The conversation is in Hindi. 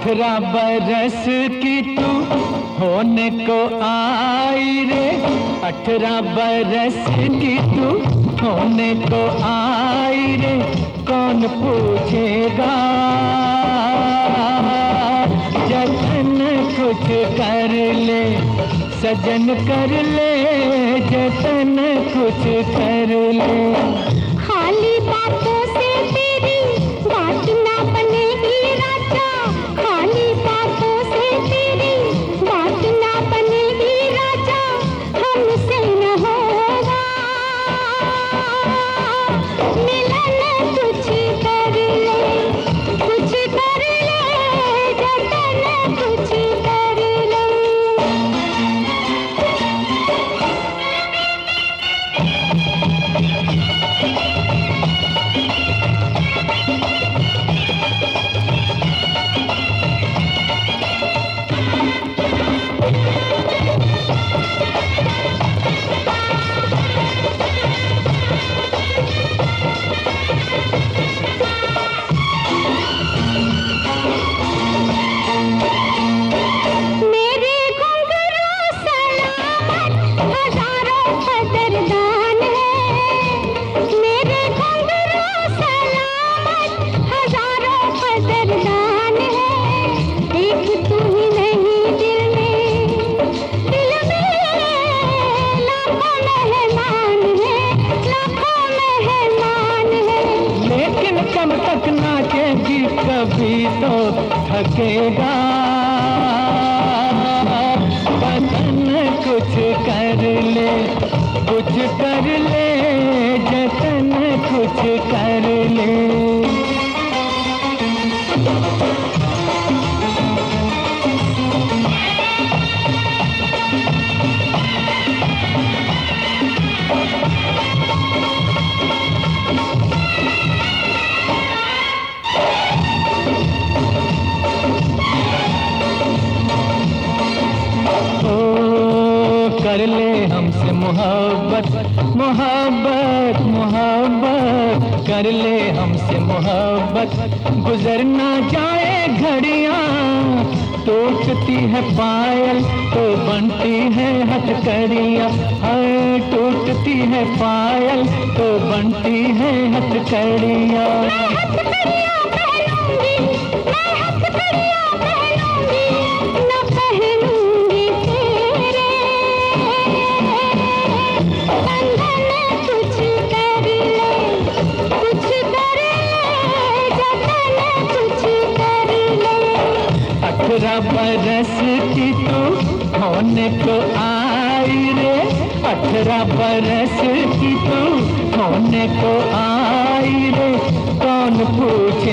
अठारह बरस की तू होने को आई रे। अठारह बरस की तू होने को आई रे। कौन पूछेगा? जतन कुछ कर ले, सजन कर ले, जतन कुछ कर ले। खाली बातों कभी तो थकेगा। बदन कुछ कर ले कुछ कर ले जतन कुछ कर ले। कर ले हमसे मोहब्बत मोहब्बत मोहब्बत। कर ले हमसे मोहब्बत। गुजर ना जाए घड़ियाँ, टूटती है पायल तो बनती है हथकड़ियाँ। हर टूटती है पायल तो बनती है हथकड़ियाँ। अठारह बरस की तू होने को आई रे? पथरा बरस की तू होने को आई रे? कौन पूछ